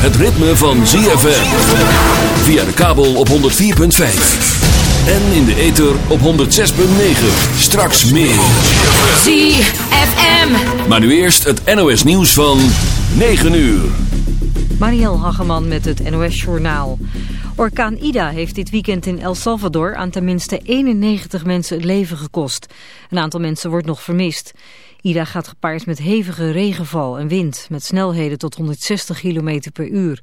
het ritme van ZFM. Via de kabel op 104.5. En in de ether op 106.9. Straks meer. ZFM. Maar nu eerst het NOS nieuws van 9 uur. Marielle Hageman met het NOS Journaal. Orkaan Ida heeft dit weekend in El Salvador aan tenminste 91 mensen het leven gekost. Een aantal mensen wordt nog vermist. Ida gaat gepaard met hevige regenval en wind met snelheden tot 160 km per uur.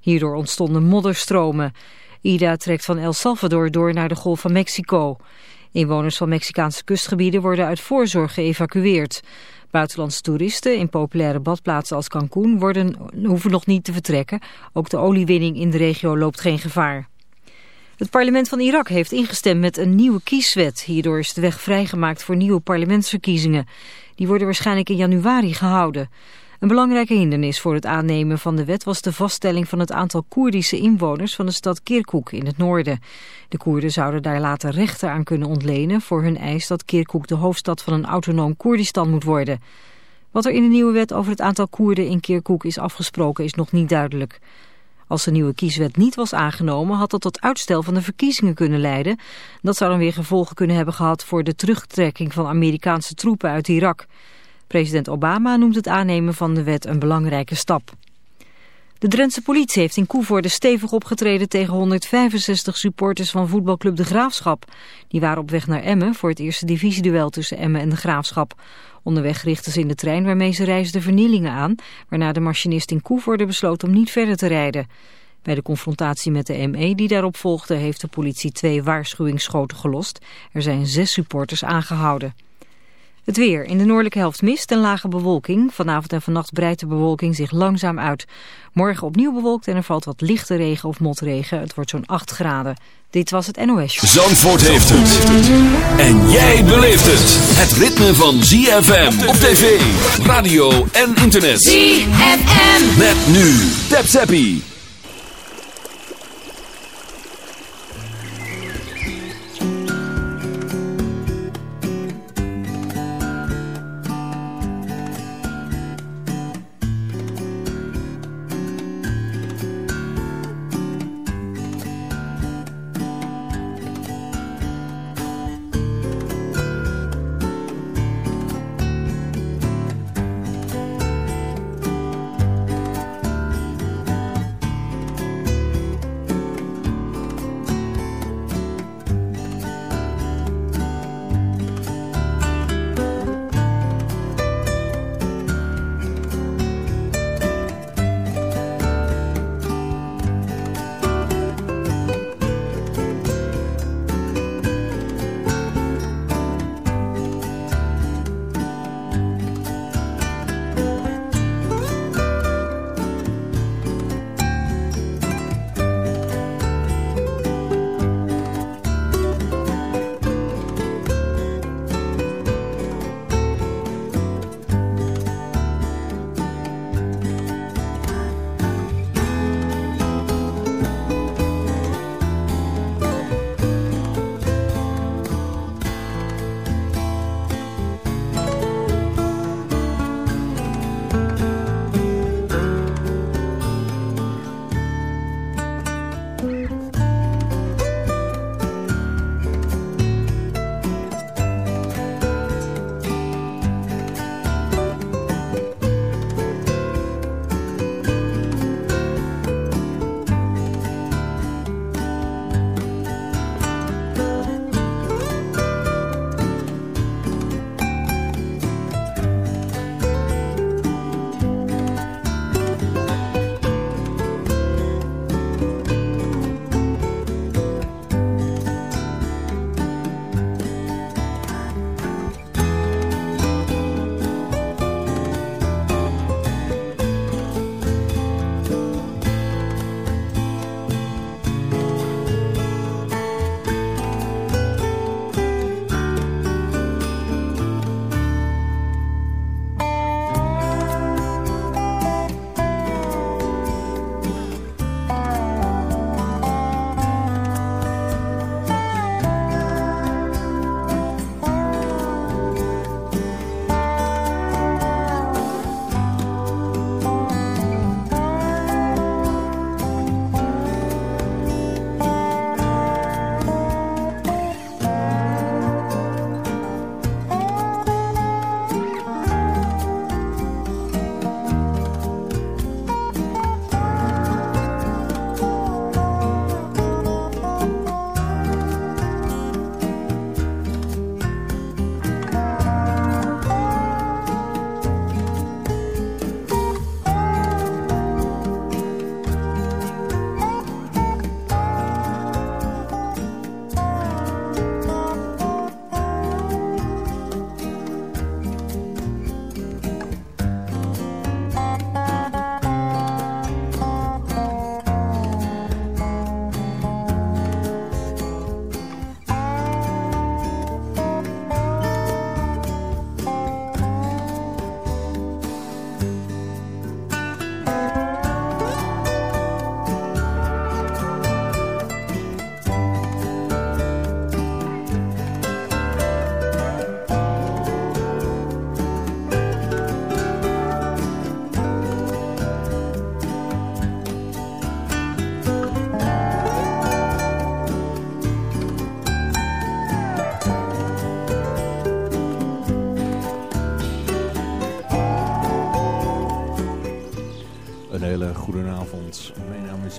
Hierdoor ontstonden modderstromen. Ida trekt van El Salvador door naar de Golf van Mexico. Inwoners van Mexicaanse kustgebieden worden uit voorzorg geëvacueerd. Buitenlandse toeristen in populaire badplaatsen als Cancún worden, hoeven nog niet te vertrekken. Ook de oliewinning in de regio loopt geen gevaar. Het parlement van Irak heeft ingestemd met een nieuwe kieswet. Hierdoor is de weg vrijgemaakt voor nieuwe parlementsverkiezingen. Die worden waarschijnlijk in januari gehouden. Een belangrijke hindernis voor het aannemen van de wet was de vaststelling van het aantal Koerdische inwoners van de stad Kirkuk in het noorden. De Koerden zouden daar later rechten aan kunnen ontlenen voor hun eis dat Kirkuk de hoofdstad van een autonoom Koerdistan moet worden. Wat er in de nieuwe wet over het aantal Koerden in Kirkuk is afgesproken is nog niet duidelijk. Als de nieuwe kieswet niet was aangenomen had dat tot uitstel van de verkiezingen kunnen leiden. Dat zou dan weer gevolgen kunnen hebben gehad voor de terugtrekking van Amerikaanse troepen uit Irak. President Obama noemt het aannemen van de wet een belangrijke stap. De Drentse politie heeft in Koevoorde stevig opgetreden tegen 165 supporters van voetbalclub De Graafschap. Die waren op weg naar Emmen voor het eerste divisieduel tussen Emmen en De Graafschap. Onderweg richtten ze in de trein waarmee ze reisden vernielingen aan, waarna de machinist in Koevoorde besloot om niet verder te rijden. Bij de confrontatie met de ME die daarop volgde heeft de politie twee waarschuwingsschoten gelost. Er zijn zes supporters aangehouden. Het weer. In de noordelijke helft mist en lage bewolking. Vanavond en vannacht breidt de bewolking zich langzaam uit. Morgen opnieuw bewolkt en er valt wat lichte regen of motregen. Het wordt zo'n 8 graden. Dit was het NOS. Zandvoort heeft het. En jij beleeft het. Het ritme van ZFM op tv, radio en internet. ZFM. Met nu. Tap Zappie.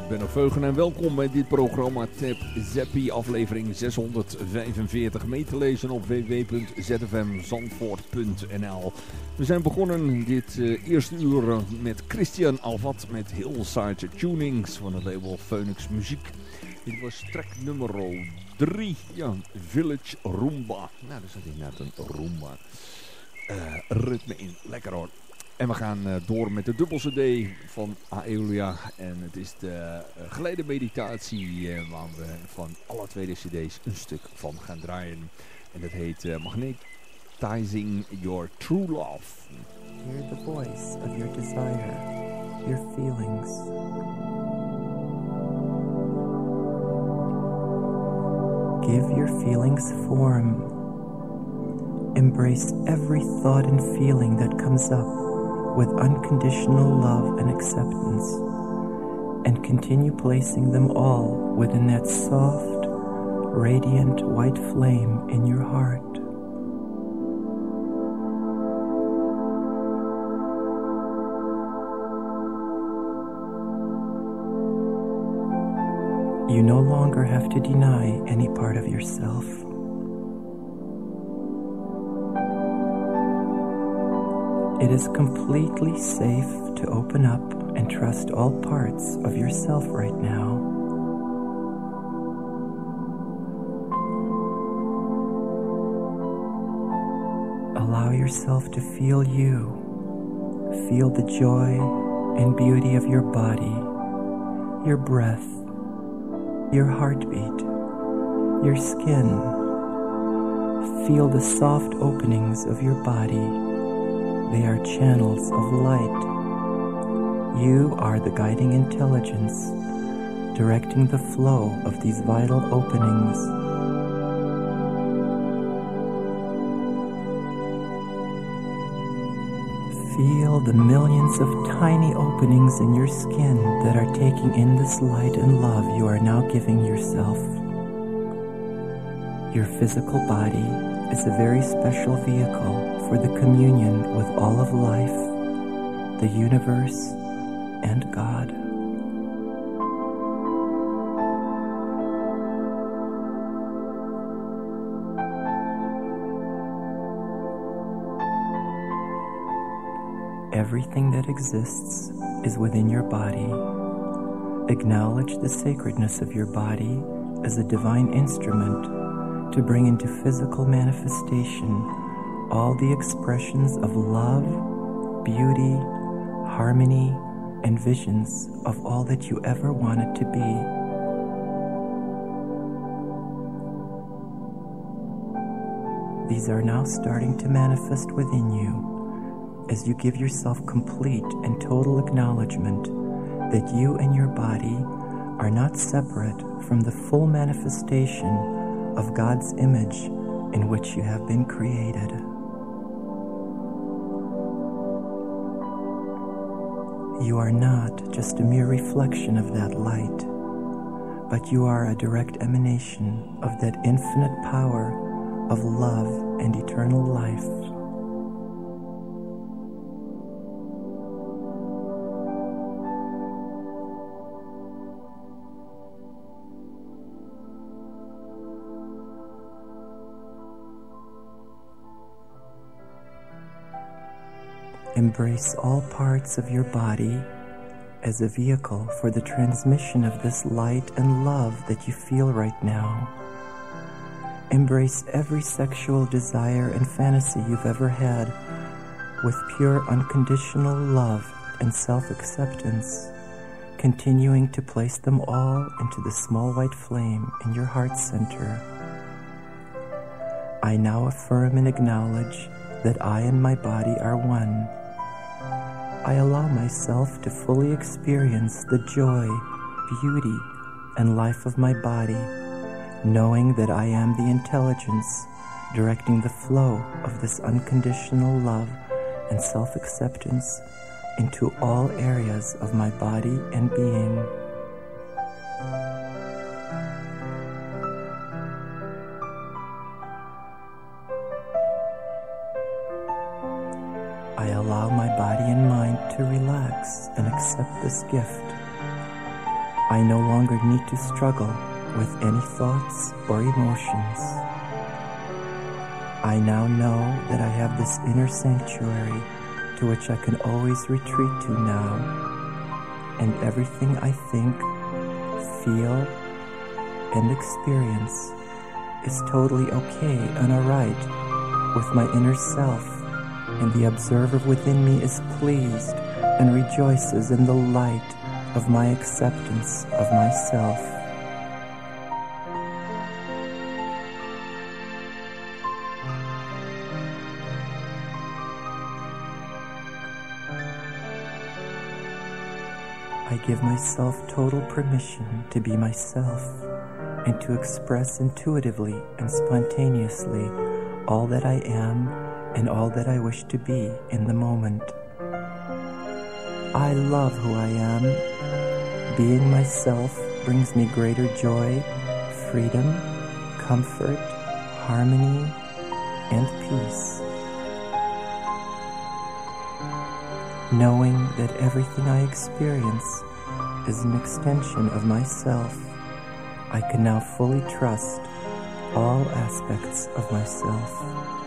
Benno Veugen en welkom bij dit programma Tap Zeppi aflevering 645 mee te lezen op www.zfmzandvoort.nl We zijn begonnen dit uh, eerste uur met Christian Alvat met Hillside Tunings van het label Phoenix Muziek. Dit was track nummer 3, ja, Village Roomba. Nou, daar zat inderdaad een Roomba uh, ritme in. Lekker hoor. En we gaan uh, door met de dubbel cd van Aeolia. En het is de uh, geleide meditatie uh, waar we van alle twee de cd's een stuk van gaan draaien. En dat heet Magnetizing Your True Love. Hear the voice of your desire, your feelings. Give your feelings form. Embrace every thought and feeling that comes up with unconditional love and acceptance, and continue placing them all within that soft, radiant white flame in your heart. You no longer have to deny any part of yourself. It is completely safe to open up and trust all parts of yourself right now. Allow yourself to feel you. Feel the joy and beauty of your body, your breath, your heartbeat, your skin. Feel the soft openings of your body they are channels of light. You are the guiding intelligence, directing the flow of these vital openings. Feel the millions of tiny openings in your skin that are taking in this light and love you are now giving yourself. Your physical body is a very special vehicle for the communion with all of life, the universe, and God. Everything that exists is within your body. Acknowledge the sacredness of your body as a divine instrument to bring into physical manifestation all the expressions of love, beauty, harmony, and visions of all that you ever wanted to be. These are now starting to manifest within you as you give yourself complete and total acknowledgement that you and your body are not separate from the full manifestation of God's image in which you have been created. You are not just a mere reflection of that light, but you are a direct emanation of that infinite power of love and eternal life. Embrace all parts of your body as a vehicle for the transmission of this light and love that you feel right now. Embrace every sexual desire and fantasy you've ever had with pure unconditional love and self-acceptance, continuing to place them all into the small white flame in your heart center. I now affirm and acknowledge that I and my body are one I allow myself to fully experience the joy, beauty, and life of my body, knowing that I am the intelligence directing the flow of this unconditional love and self acceptance into all areas of my body and being. To relax and accept this gift. I no longer need to struggle with any thoughts or emotions. I now know that I have this inner sanctuary to which I can always retreat to now, and everything I think, feel, and experience is totally okay and alright with my inner self, and the observer within me is pleased and rejoices in the light of my acceptance of myself. I give myself total permission to be myself and to express intuitively and spontaneously all that I am and all that I wish to be in the moment. I love who I am. Being myself brings me greater joy, freedom, comfort, harmony, and peace. Knowing that everything I experience is an extension of myself, I can now fully trust all aspects of myself.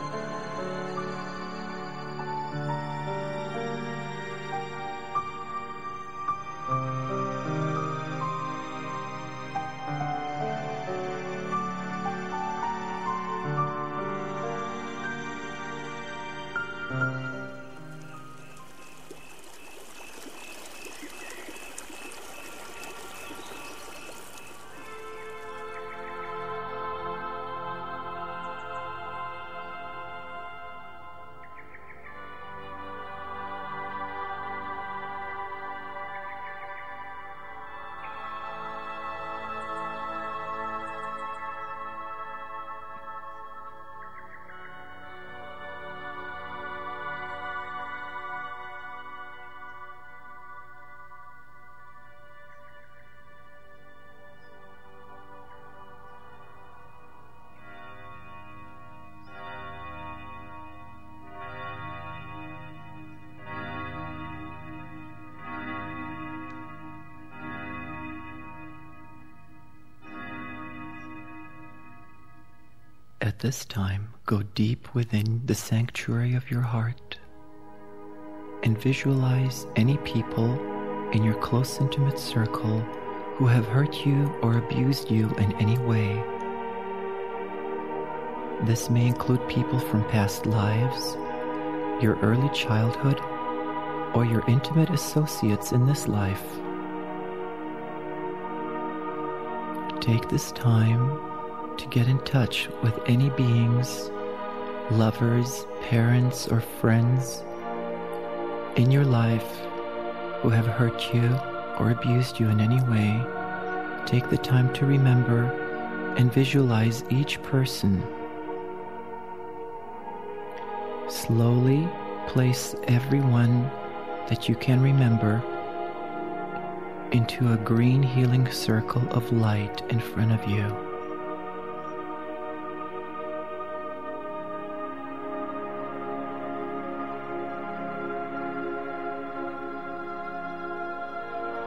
At this time, go deep within the sanctuary of your heart and visualize any people in your close intimate circle who have hurt you or abused you in any way. This may include people from past lives, your early childhood, or your intimate associates in this life. Take this time to get in touch with any beings, lovers, parents, or friends in your life who have hurt you or abused you in any way. Take the time to remember and visualize each person. Slowly place everyone that you can remember into a green healing circle of light in front of you.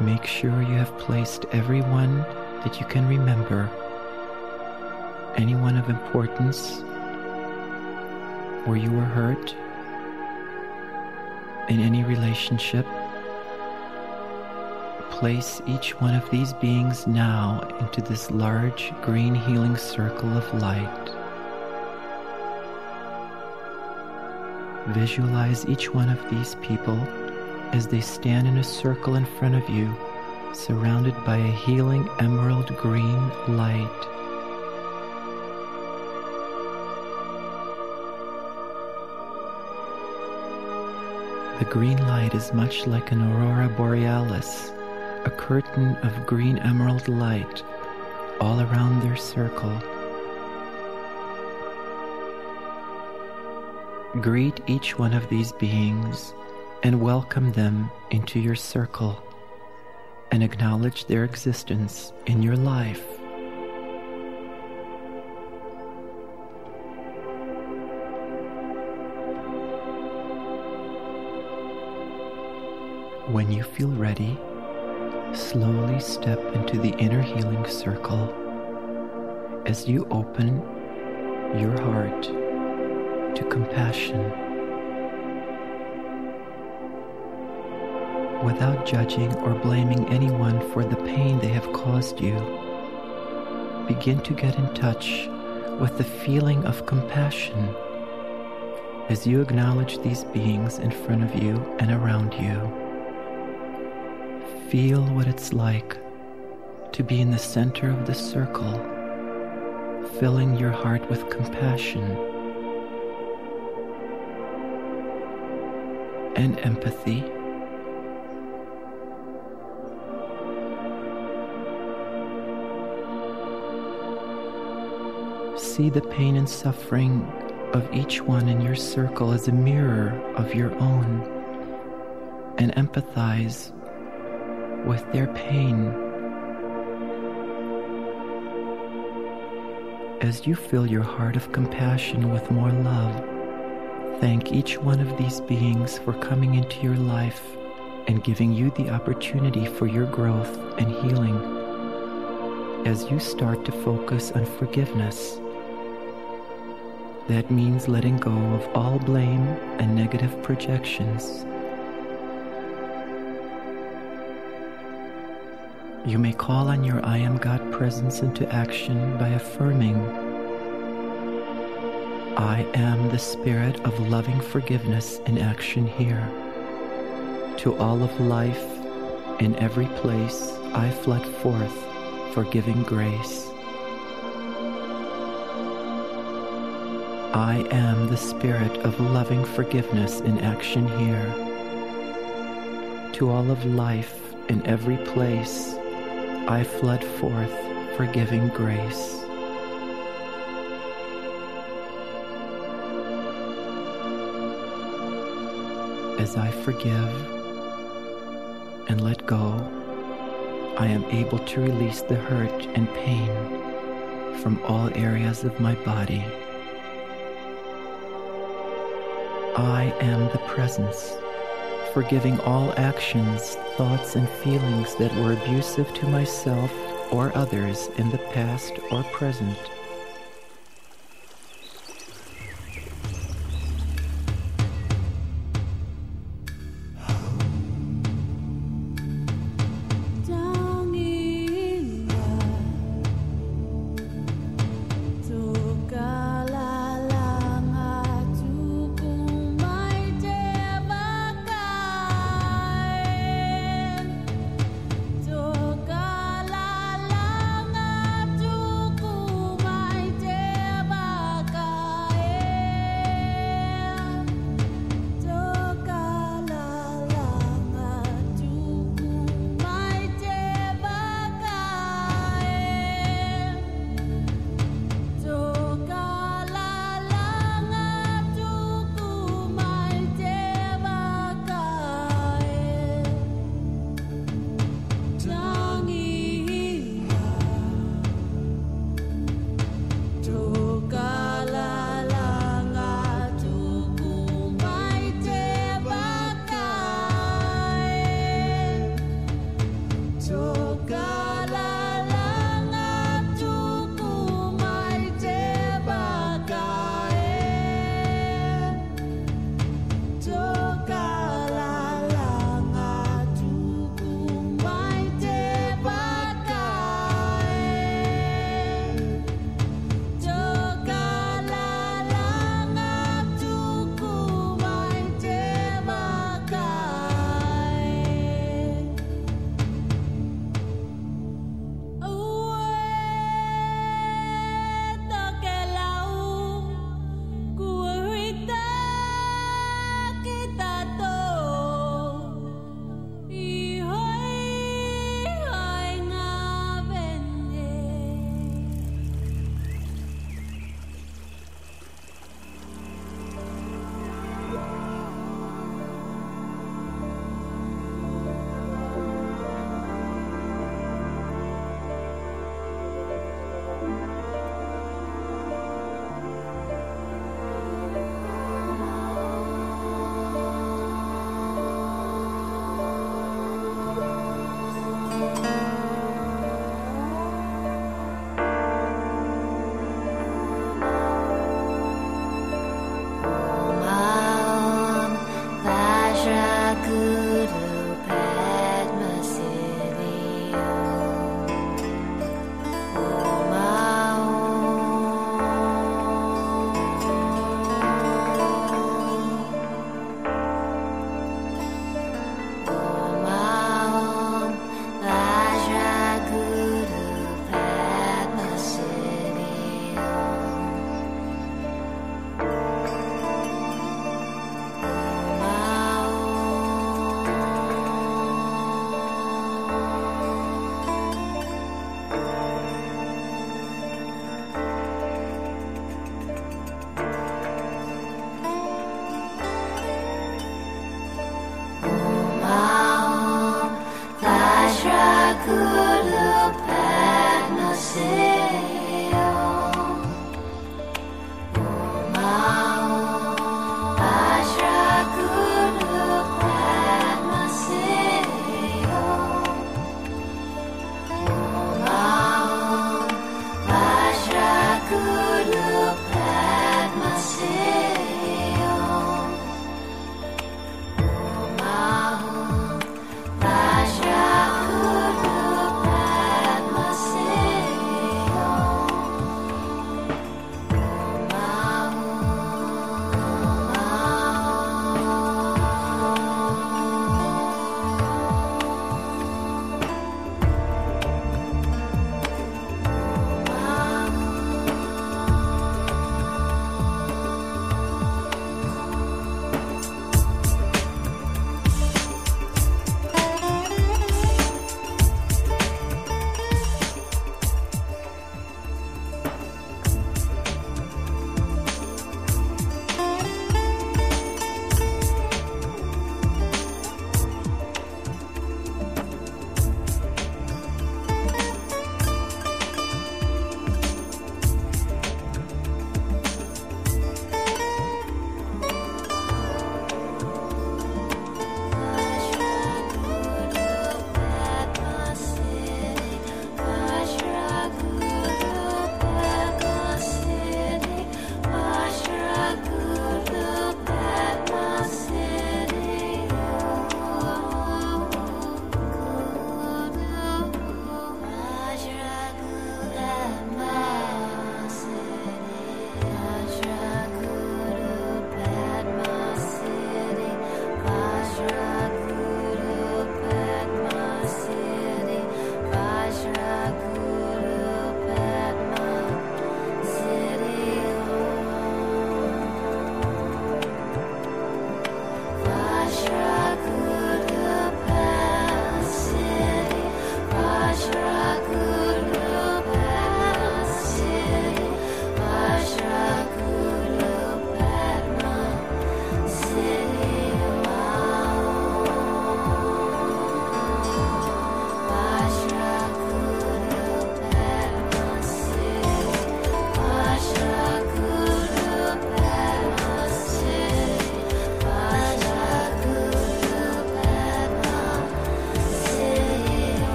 Make sure you have placed everyone that you can remember, anyone of importance, where you were hurt, in any relationship. Place each one of these beings now into this large green healing circle of light. Visualize each one of these people as they stand in a circle in front of you, surrounded by a healing emerald green light. The green light is much like an aurora borealis, a curtain of green emerald light all around their circle. Greet each one of these beings and welcome them into your circle and acknowledge their existence in your life. When you feel ready, Slowly step into the inner healing circle as you open your heart to compassion without judging or blaming anyone for the pain they have caused you. Begin to get in touch with the feeling of compassion as you acknowledge these beings in front of you and around you. Feel what it's like to be in the center of the circle, filling your heart with compassion and empathy. See the pain and suffering of each one in your circle as a mirror of your own and empathize with their pain. As you fill your heart of compassion with more love, thank each one of these beings for coming into your life and giving you the opportunity for your growth and healing. As you start to focus on forgiveness, that means letting go of all blame and negative projections. You may call on your I Am God presence into action by affirming, I am the spirit of loving forgiveness in action here. To all of life, in every place, I flood forth forgiving grace. I am the spirit of loving forgiveness in action here. To all of life in every place, I flood forth forgiving grace. As I forgive and let go, I am able to release the hurt and pain from all areas of my body. I am the presence, forgiving all actions, thoughts, and feelings that were abusive to myself or others in the past or present.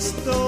Estoy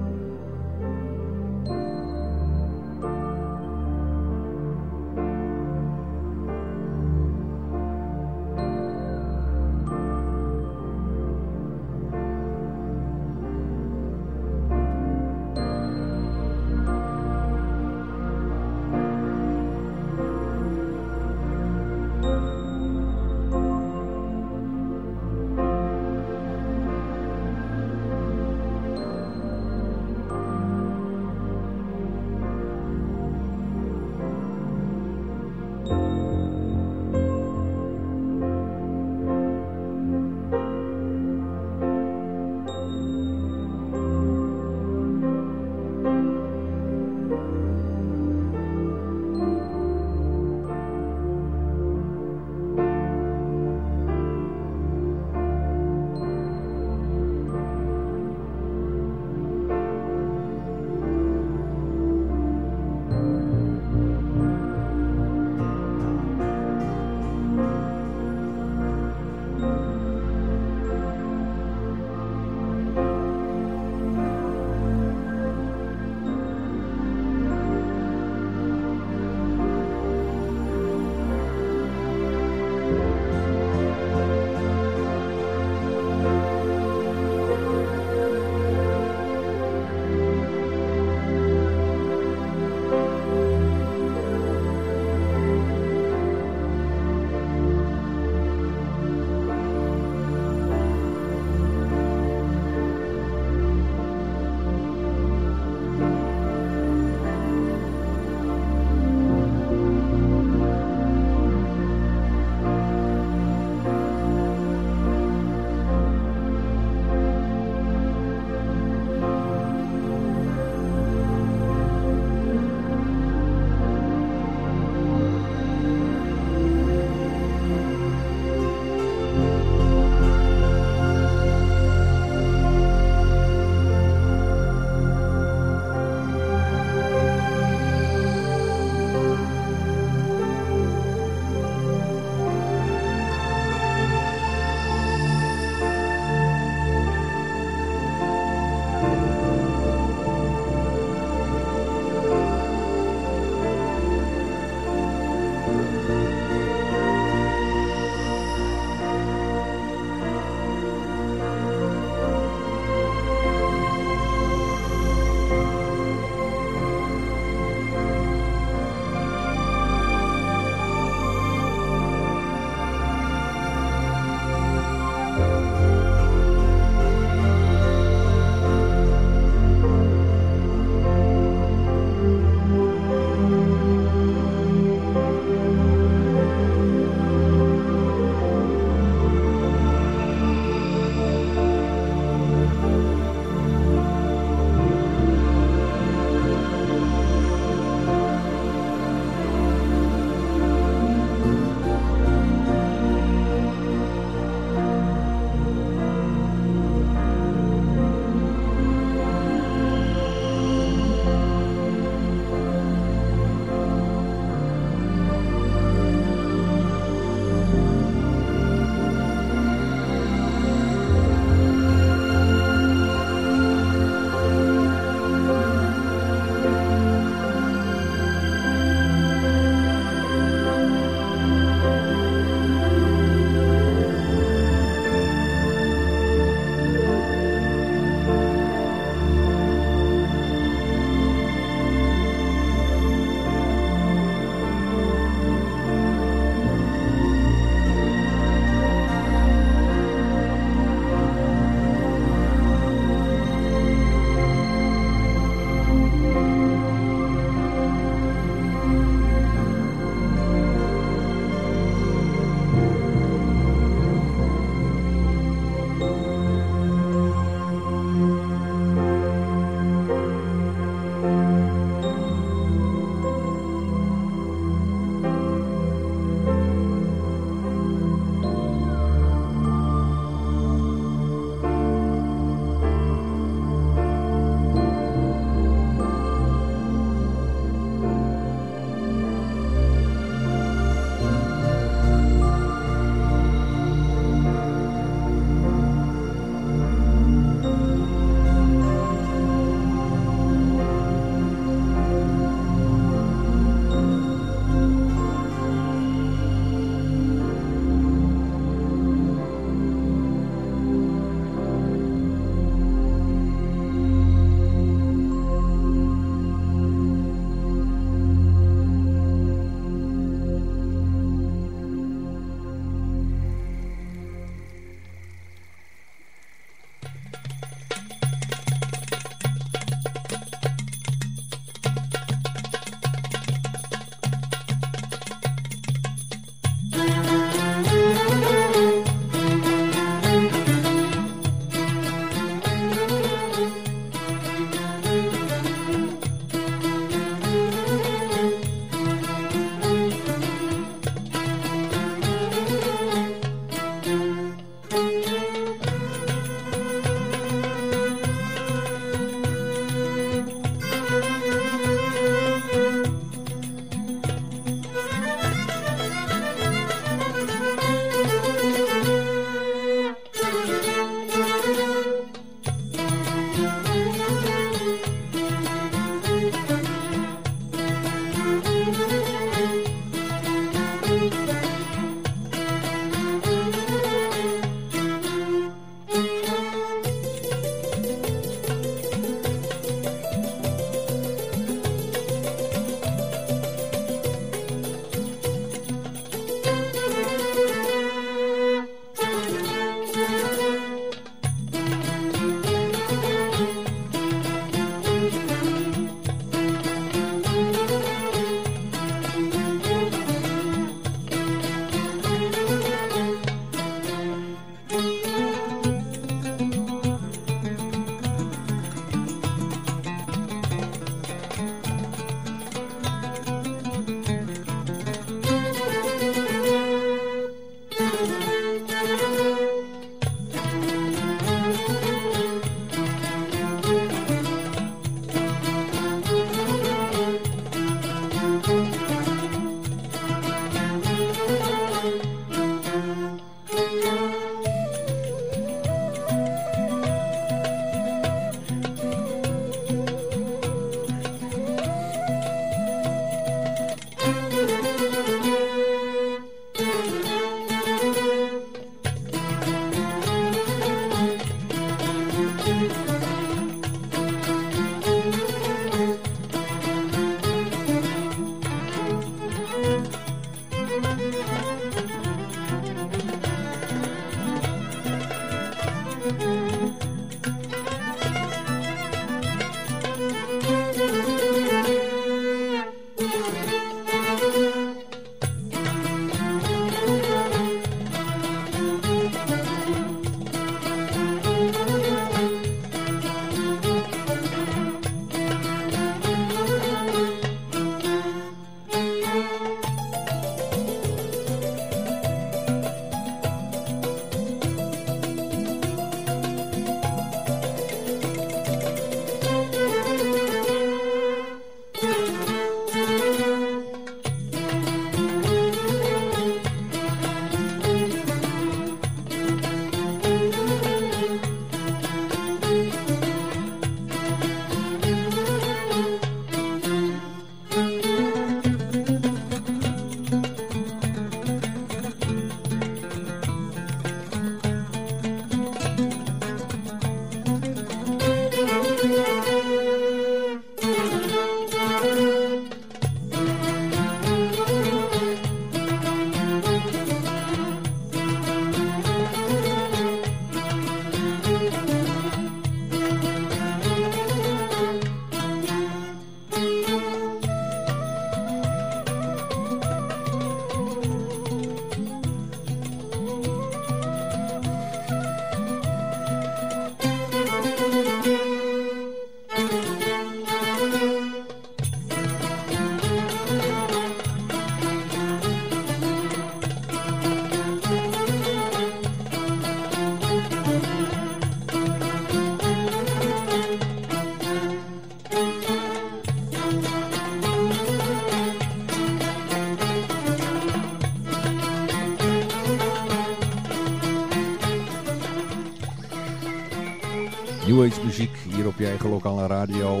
muziek hier op je eigen lokale radio.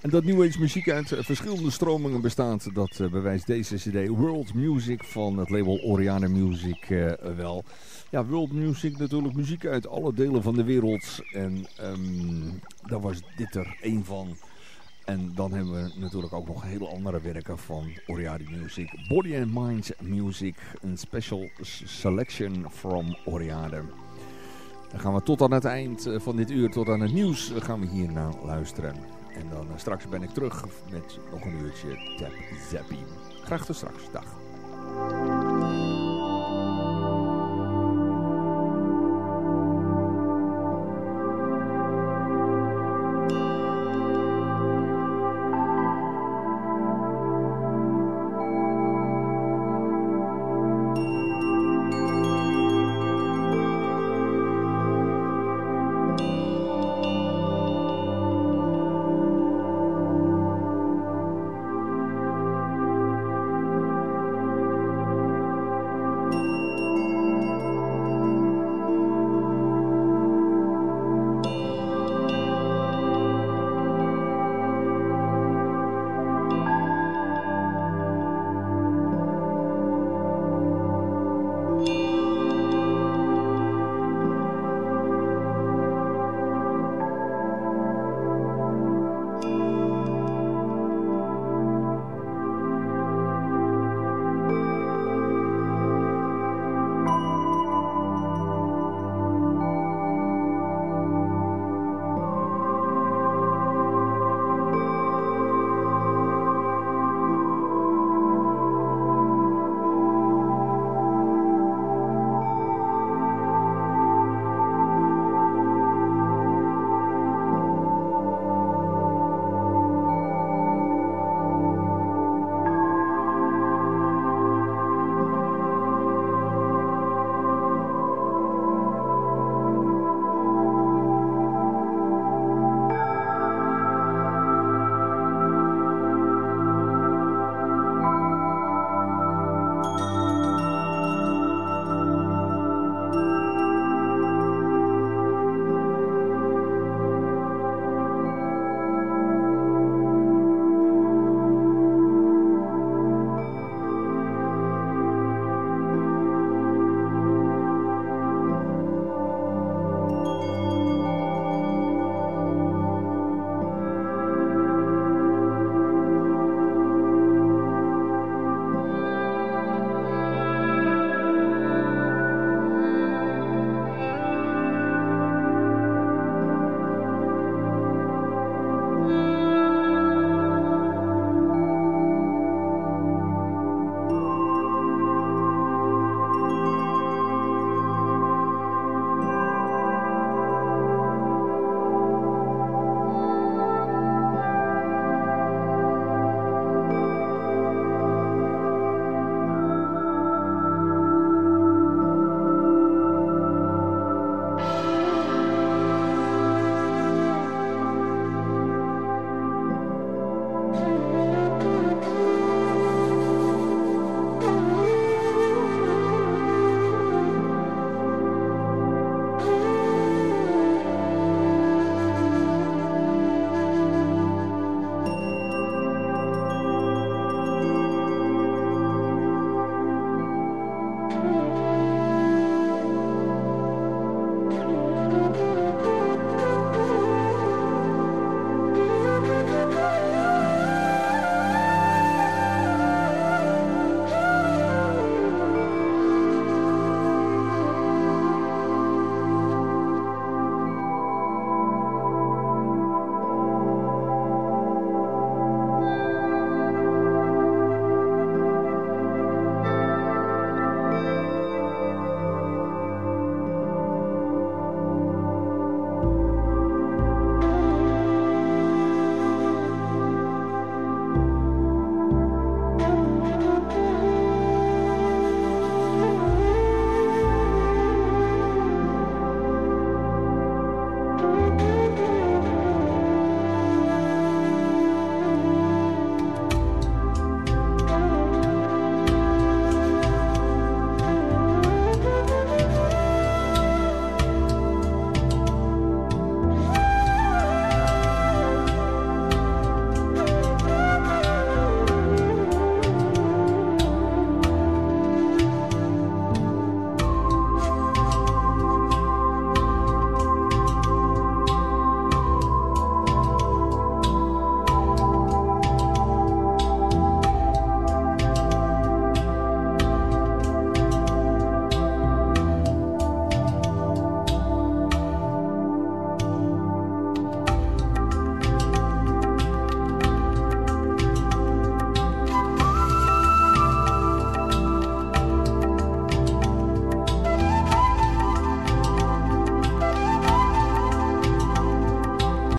En dat New Age muziek uit verschillende stromingen bestaat, dat uh, bewijst deze cd World Music van het label Oriana Music uh, wel. Ja, World Music natuurlijk muziek uit alle delen van de wereld. En um, daar was dit er één van. En dan hebben we natuurlijk ook nog hele andere werken van Oriade Music. Body and Mind Music, een special selection from Oriade. Dan gaan we tot aan het eind eh, van dit uur, tot aan het nieuws, gaan we hier naar luisteren. En dan uh, straks ben ik terug met nog een uurtje Tap Zappie. Graag tot straks. Dag.